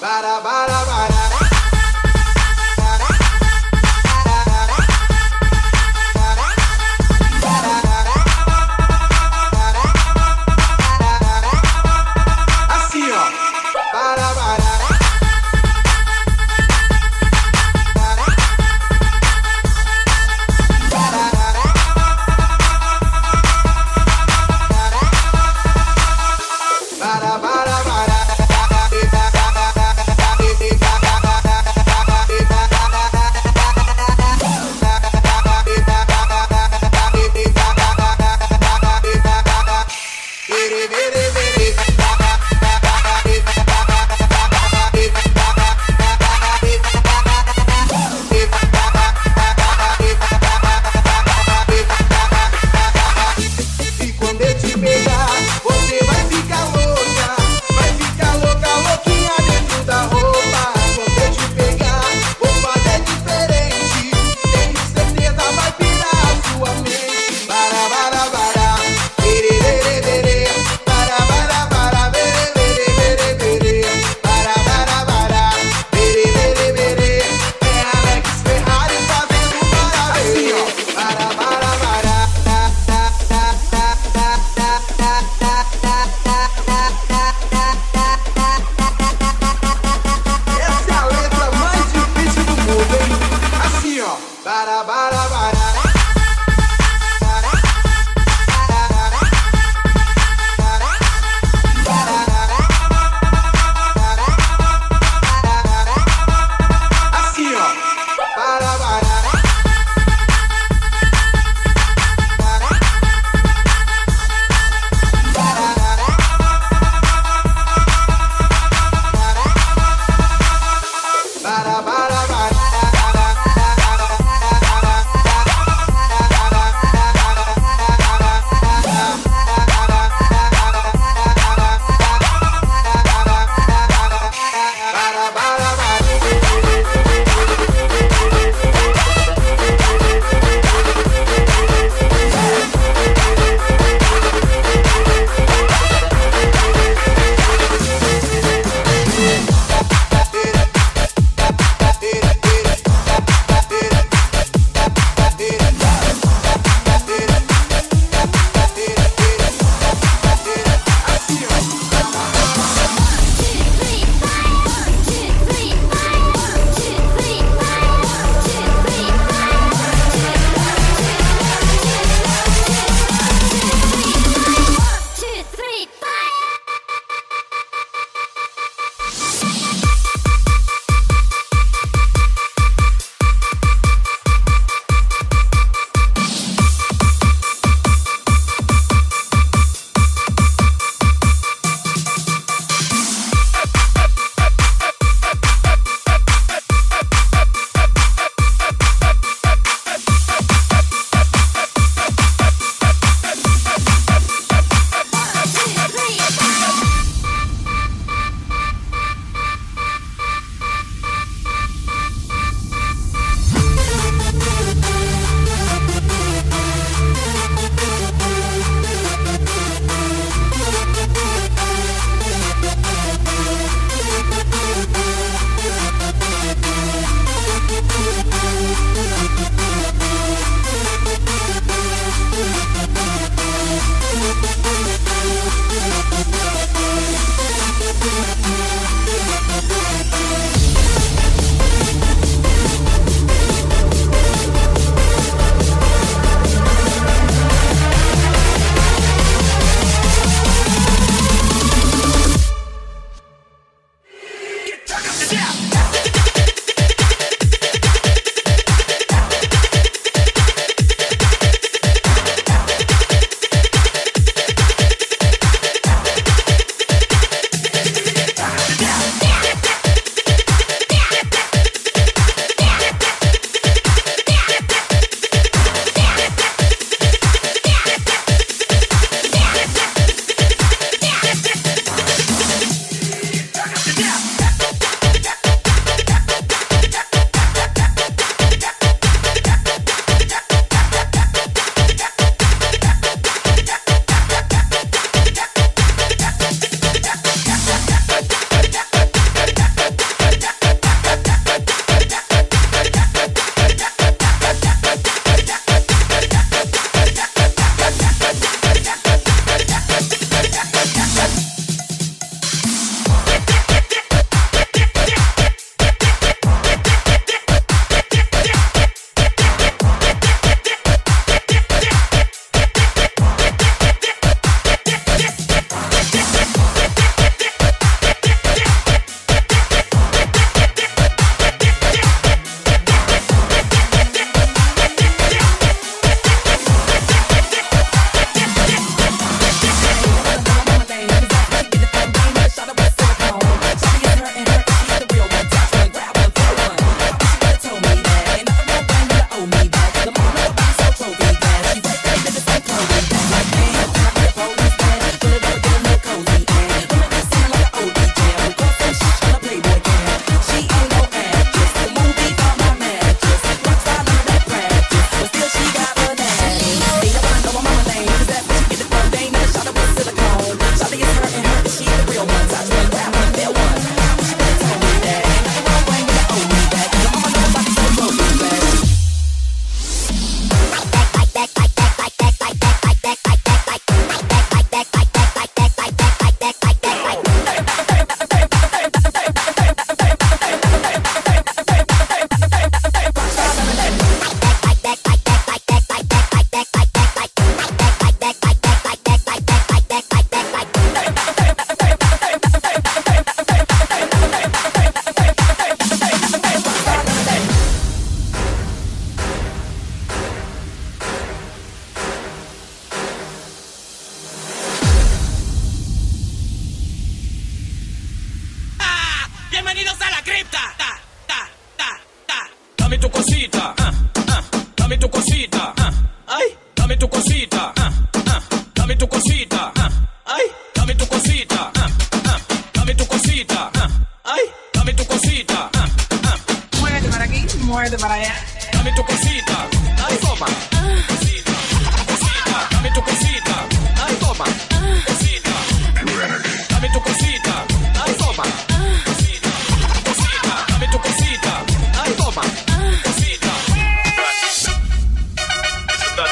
Bada, bada, bada.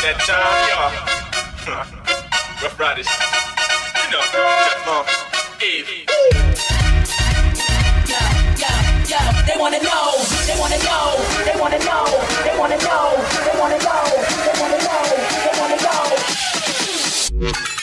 that time, y'all. Rough Riders. You know, Jeff Moss. They wanna know. They wanna know. They wanna know. They wanna know. They wanna know. They wanna know. They wanna know.